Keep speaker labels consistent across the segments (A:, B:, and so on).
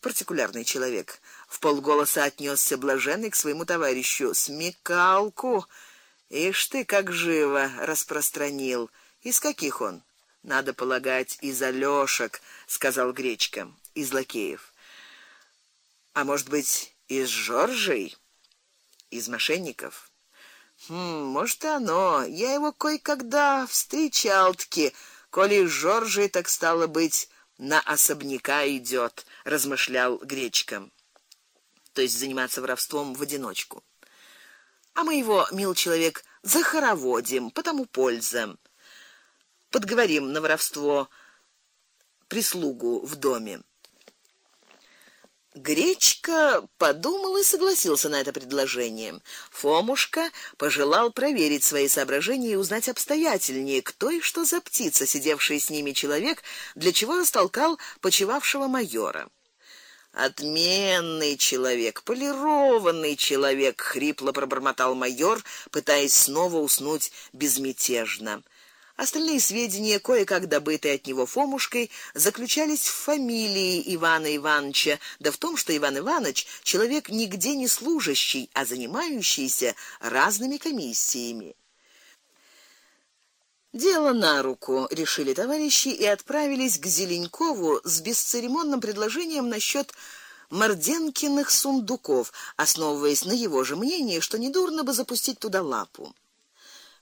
A: партикулярный человек. В полголоса отнёсся блаженный к своему товарищу. Смекалку. Ишь ты как живо распространил. Из каких он? Надо полагать, из Алёшек, сказал Гречка, из лакеев. А может быть, из Жоржей? Из мошенников? Хм, может, оно. Я его кое-когда встречал-таки. Коли Жоржей, так стало быть, на особняка идёт, размышлял Гречка. То есть заниматься воровством в одиночку. А мы его, мил человек, захороводим, потому польза. Подговорим на воровство прислугу в доме. Гречка подумал и согласился на это предложение. Фомушка пожелал проверить свои соображения и узнать обстоятельнее, кто и что за птица, сидевший с ними человек, для чего растолкал почивавшего майора. Отменный человек, полированный человек, хрипло пробормотал майор, пытаясь снова уснуть безмятежно. Остальные сведения, кое-как добытые от него Фомушкой, заключались в фамилии Ивана Ивановича, да в том, что Иван Иванович человек нигде не служащий, а занимающийся разными комиссиями. Дело на руку, решили товарищи и отправились к Зеленкову с бесцеремонным предложением насчет Морденкиных сундуков, основываясь на его же мнении, что недурно бы запустить туда лапу.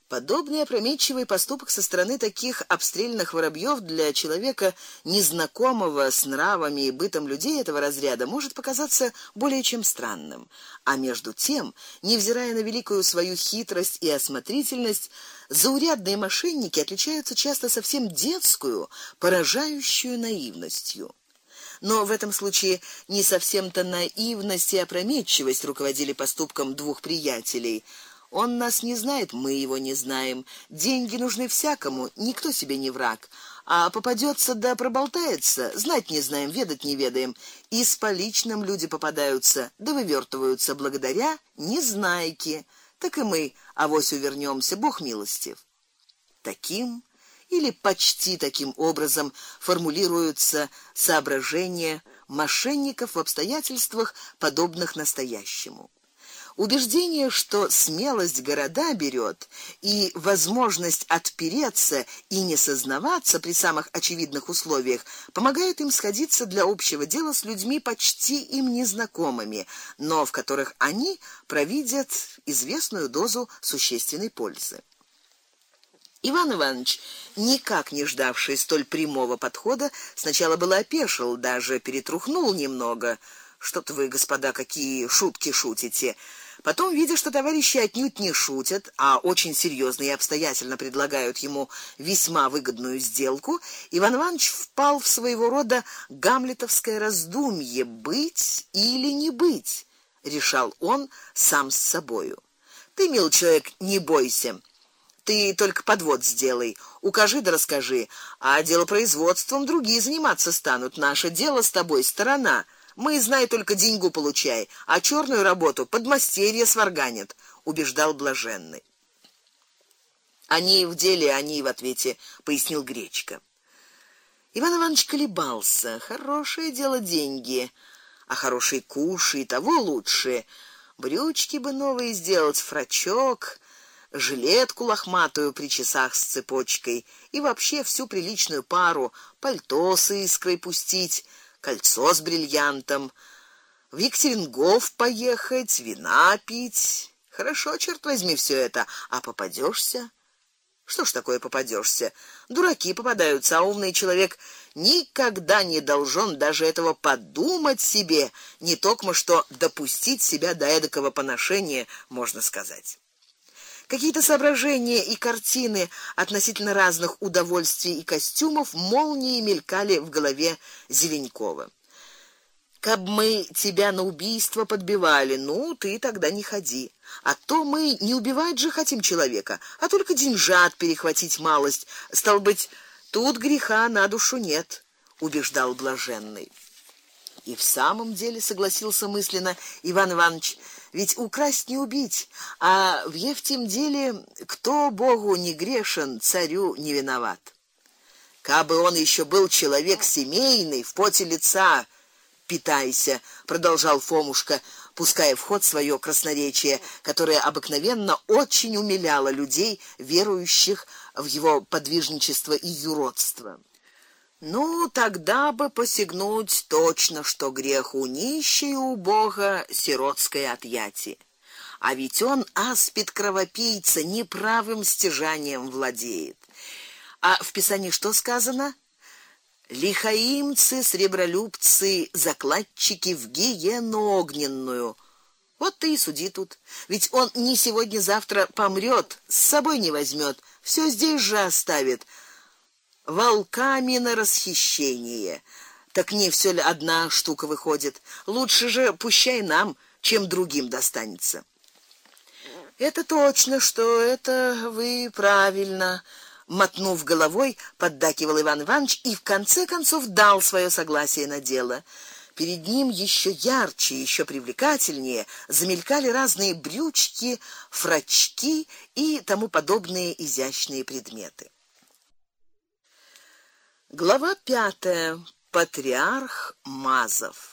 A: Подобный опрометчивый поступок со стороны таких обстрельных воробьёв для человека незнакомого с нравами и бытом людей этого разряда может показаться более чем странным. А между тем, невзирая на великую свою хитрость и осмотрительность, заурядные мошенники отличаются часто совсем детскую, поражающую наивностью. Но в этом случае не совсем-то наивность и опрометчивость руководили поступком двух приятелей. Он нас не знает, мы его не знаем. Деньги нужны всякому, никто себе не враг. А попадётся да проболтается, знать не знаем, ведать не ведаем. И с поличным люди попадаются, да вывертываются благодаря незнайке. Так и мы авось увернёмся, Бог милостив. Таким или почти таким образом формулируются соображения мошенников в обстоятельствах подобных настоящему. Убеждение, что смелость города берет и возможность отпереться и не сознаваться при самых очевидных условиях помогают им сходиться для общего дела с людьми почти им незнакомыми, но в которых они провидят известную дозу существенной пользы. Иван Иванович, никак не ждавший столь прямого подхода, сначала было опешил, даже перетрухнул немного. Что-то вы, господа, какие шутки шутите? Потом, видя, что товарищи отнюдь не шутят, а очень серьезно и обстоятельно предлагают ему весьма выгодную сделку, Иван Иванович впал в своего рода гамлетовское раздумье: быть или не быть, решал он сам с собою. Ты, мил человек, не бойся. Ты только подвод сделай, укажи да расскажи, а дело производством другие заниматься станут. Наше дело с тобой сторона. Мы знай только деньгу получай, а чёрную работу подмастерье сварганят, убеждал блаженный. Они в деле, они в ответе, пояснил Гречка. Иван Иванович колебался. Хорошее дело деньги, а хороший куш и того лучше. Брючки бы новые сделать, фрачок, жилетку лохматую при часах с цепочкой и вообще всю приличную пару, пальто с искрой пустить кольцо с бриллиантом, в Екатерингов поехать, вина пить. Хорошо, черт возьми, все это, а попадешься? Что ж такое попадешься? Дураки попадаются, а умный человек никогда не должен даже этого подумать себе, не токмо что допустить себя до эдакого поношения, можно сказать. Какие-то соображения и картины относительно разных удовольствий и костюмов молнией мелькали в голове Зеленкова. Каб мы тебя на убийство подбивали, ну ты тогда не ходи. А то мы не убивать же хотим человека, а только деньжат перехватить малость. Стал быть, тут греха на душу нет, убеждал блаженный. И в самом деле согласился мысленно Иван Иванович ведь украсть не убить, а в Евтим деле кто Богу не грешен, царю не виноват. Кабы он еще был человек семейный, в поте лица питайся, продолжал Фомушка, пуская в ход своё красноречие, которое обыкновенно очень умиляло людей, верующих в его подвижничество и юродство. Ну, тогда бы посягнуть точно, что грех у нищей у Бога сиротское отъятие. А ведь он аспид кровопийца, неправым стяжанием владеет. А в Писании что сказано? Лихаимцы, сребролюбцы, закладчики в гиену огненную. Вот ты и суди тут. Ведь он не сегодня-завтра помрет, с собой не возьмет, все здесь же оставит. Волками на расхищение. Так не все ли одна штука выходит? Лучше же пущай нам, чем другим достанется. Это точно, что это вы правильно мотнув головой, поддакивал Иван Иванович и в конце концов дал свое согласие на дело. Перед ним еще ярче, еще привлекательнее замелькали разные брючки, фрачки и тому подобные изящные предметы. Глава пятая. Патриарх Мазов.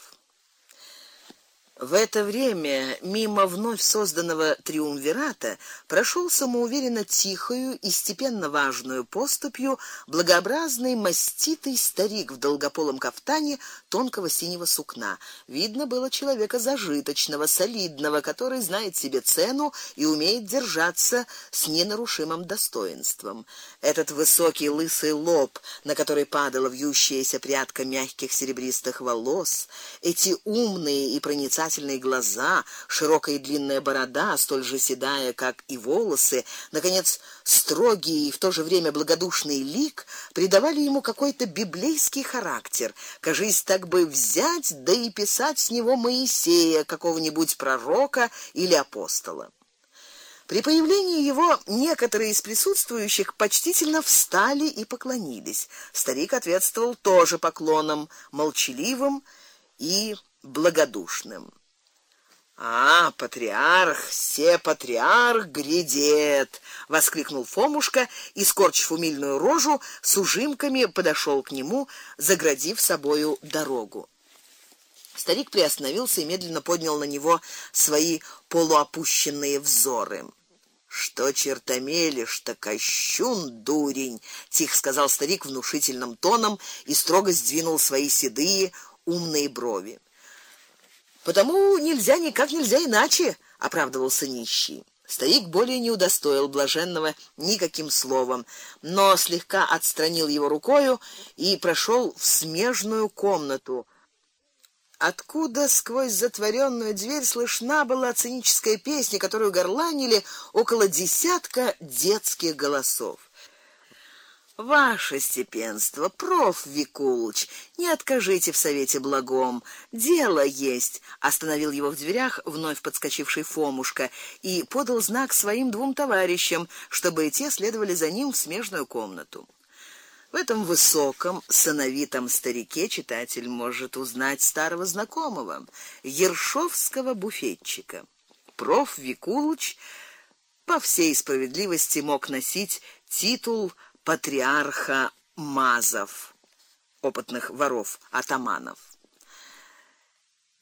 A: В это время мимо вновь созданного триумвирата прошел самоуверенно тихою и степенно важную поступью благообразный маститый старик в долгополом кафтане тонкого синего сукна. Видно было человека зажиточного, солидного, который знает себе цену и умеет держаться с ненарушимым достоинством. Этот высокий лысый лоб, на который падала вьющаяся прядка мягких серебристых волос, эти умные и проницательные проницательные глаза, широкая и длинная борода, столь же седая, как и волосы, наконец, строгий и в то же время благодушный лик придавали ему какой-то библейский характер. Кажись, так бы взять да и писать с него Моисея, какого-нибудь пророка или апостола. При появлении его некоторые из присутствующих почтительно встали и поклонились. Старик ответствовал тоже поклоном, молчаливым и благодушным. А, патриарх, все патриарх грядет, воскликнул Фомушка и скорчив умильную рожу, с ужимками подошел к нему, заградив собою дорогу. Старик приостановился и медленно поднял на него свои полуопущенные взоры. Что чертомелишь-то, кощун дурень, тихо сказал старик внушительным тоном и строго сдвинул свои седые умные брови. Потому нельзя никак нельзя иначе, оправдывался нищий. Старик более не удостоил блаженного никаким словом, но слегка отстранил его рукою и прошел в смежную комнату. Откуда сквозь затворенную дверь слышна была циническая песня, которую горланили около десятка детских голосов. Ваше степенство, проф Викулыч, не откажите в совете благом. Дело есть, остановил его в дверях вновь подскочивший Фомушка и подал знак своим двум товарищам, чтобы те следовали за ним в смежную комнату. В этом высоком, сановитом старике читатель может узнать старого знакомого, Ершовского буфетчика. Проф Викулыч по всей справедливости мог носить титул патриарха Мазов, опытных воров атаманов.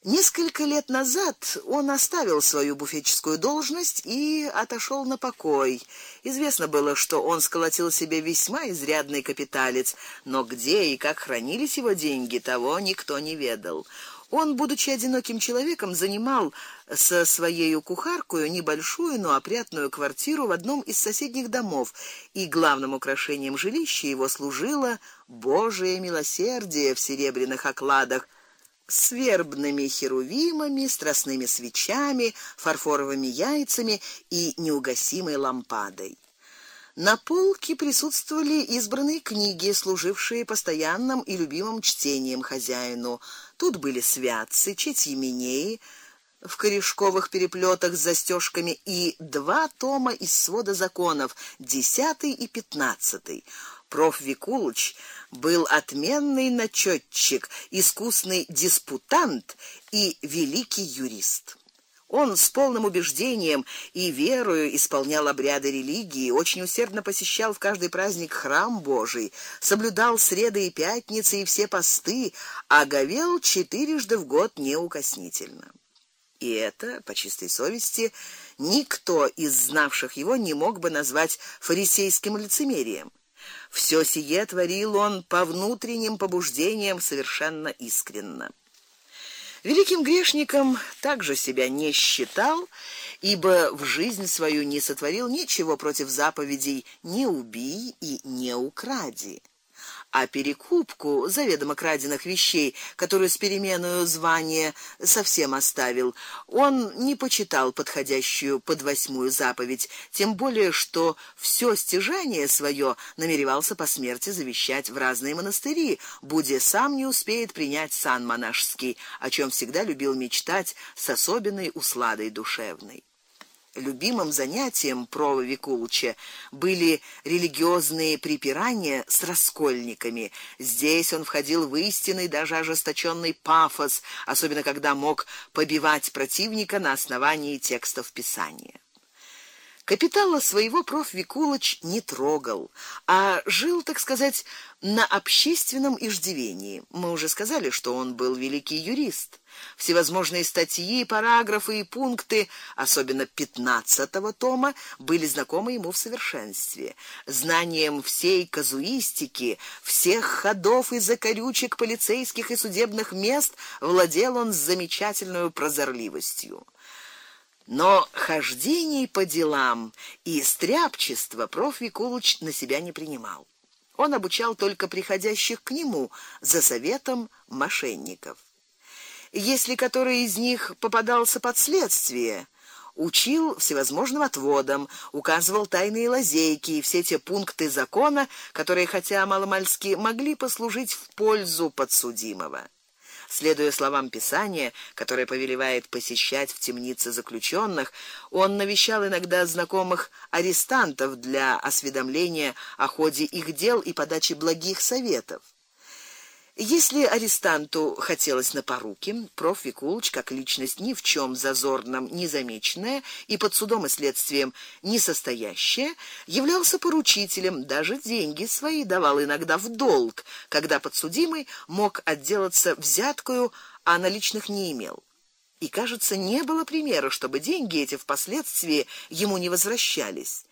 A: Несколько лет назад он оставил свою буфетческую должность и отошел на покой. Известно было, что он сколотил себе весьма изрядный капиталец, но где и как хранились его деньги, того никто не ведал. Он, будучи одиноким человеком, занимал со своей кухаркой небольшую, но опрятную квартиру в одном из соседних домов, и главным украшением жилища его служило Божие милосердие в серебряных окладах с вербными херувимами, страстными свечами, фарфоровыми яйцами и неугасимой лампадой. На полке присутствовали избранные книги, служившие постоянным и любимым чтением хозяину. Тут были святцы, четьеменеи в корешковых переплетах с застежками и два тома из свода законов, десятый и пятнадцатый. Проф Викулыч был отменный начётчик, искусный диспутант и великий юрист. Он с полным убеждением и верою исполнял обряды религии, очень усердно посещал в каждый праздник храм Божий, соблюдал среды и пятницы и все посты, а говел четырежды в год неукоснительно. И это по чистой совести никто из знавших его не мог бы назвать фарисейским лицемерием. Все сие творил он по внутренним побуждениям совершенно искренно. Великим грешником также себя не считал, ибо в жизнь свою не сотворил ничего против заповедей: не убий и не укради а перекупку заведомо краденных вещей, которую с переменою звания совсем оставил, он не почитал подходящую под восьмую заповедь, тем более что все стяжание свое намеревался по смерти завещать в разные монастыри, будь сам не успеет принять сан монашеский, о чем всегда любил мечтать с особенной усладой душевной любимым занятием Прова Викулча были религиозные припирания с раскольниками. Здесь он входил в истинный даже ожесточенный пафос, особенно когда мог побивать противника на основании текстов Писания. Капитала своего проф Викулыч не трогал, а жил, так сказать, на общественном иждивении. Мы уже сказали, что он был великий юрист. Всевозможные статьи, параграфы и пункты, особенно пятнадцатого тома, были знакомы ему в совершенстве. Знанием всей казуистики, всех ходов и закорючек полицейских и судебных мест владел он с замечательной прозорливостью. Но хождений по делам и стряпчества проф Викулыч на себя не принимал. Он обучал только приходящих к нему за советом мошенников. Если который из них попадался под следствие, учил всевозможным отводам, указывал тайные лазейки и все те пункты закона, которые хотя маломальски могли послужить в пользу подсудимого. Следуя словам Писания, которое повелевает посещать в темнице заключенных, он навещал иногда знакомых арестантов для осведомления о ходе их дел и подачи благих советов. Если арестанту хотелось на поруки, проф Викулыч, как личность ни в чем зазорном не замеченная и под судом и следствием не состоящая, являлся поручителем, даже деньги свои давал иногда в долг, когда подсудимый мог отделаться взяткою, а наличных не имел. И, кажется, не было примера, чтобы деньги эти впоследствии ему не возвращались.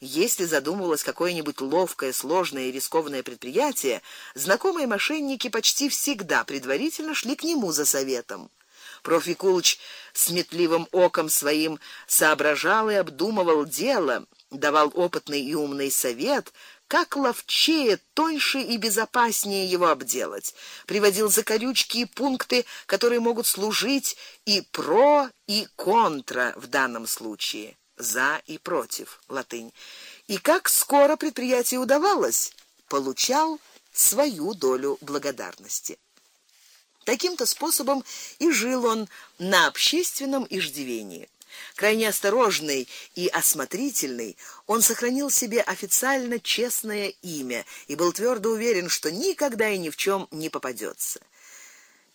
A: Если задумывалось какое-нибудь ловкое, сложное и рискованное предприятие, знакомые мошенники почти всегда предварительно шли к нему за советом. Проф. Викулыч сметливым оком своим соображал и обдумывал дело, давал опытный и умный совет, как ловчее, тоньше и безопаснее его обделать. Приводил закорючки и пункты, которые могут служить и про, и контра в данном случае за и против латынь. И как скоро предприятие удавалось, получал свою долю благодарности. Таким-то способом и жил он на общественном иждивении. Крайне осторожный и осмотрительный, он сохранил себе официально честное имя и был твердо уверен, что никогда и ни в чем не попадется.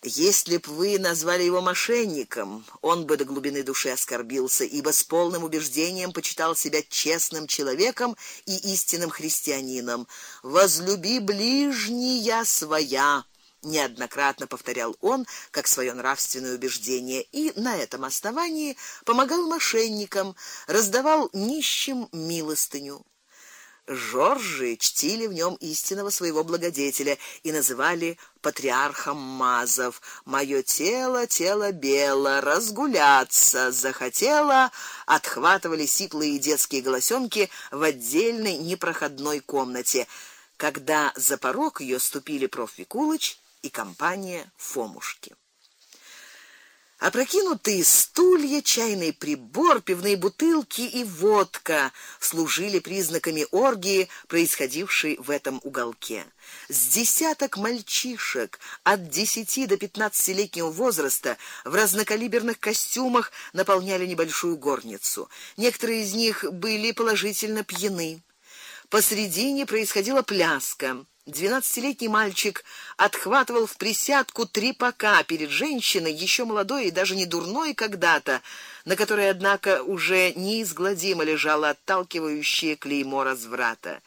A: Если б вы назвали его мошенником, он бы до глубины души оскорбился, ибо с полным убеждением почитал себя честным человеком и истинным христианином. Возлюби ближнего своя, неоднократно повторял он как свое нравственное убеждение и на этом основании помогал мошенникам, раздавал нищим милостыню. Жоржи чтили в нем истинного своего благодетеля и называли патриархом Мазов. Моё тело, тело бело, разгуляться захотело, отхватывали сиплые детские голосёнки в отдельной непроходной комнате, когда за порог её ступили проф Викулыч и компания Фомушки. Опрокинутые стулья, чайный прибор, пивные бутылки и водка служили признаками оргии, происходившей в этом уголке. С десяток мальчишек от десяти до пятнадцатилетнего возраста в разнокалиберных костюмах наполняли небольшую горницу. Некоторые из них были положительно пьяны. Посредине происходила пляска. Двенадцатилетний мальчик отхватывал в присядку три пока перед женщиной, еще молодой и даже не дурной когда-то, на которой однако уже неизгладимо лежало отталкивающее клеймо разврата.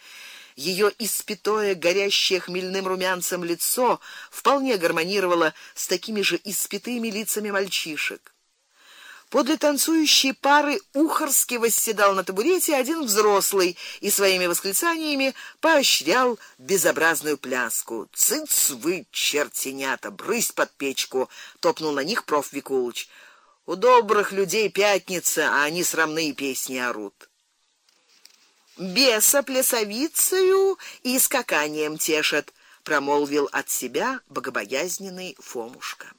A: Ее испитое, горящее хмельным румянцем лицо вполне гармонировало с такими же испитыми лицами мальчишек. Подле танцующей пары Ухарский восседал на табурете один взрослый и своими восклицаниями поощрял безобразную пляску. Цыц вы, чертенята, брысь под печку, топнул на них проф Викулыч. У добрых людей пятница, а они срамные песни орут. Беса плясовицею и скаканием тешат, промолвил от себя богобоязненный Фомушка.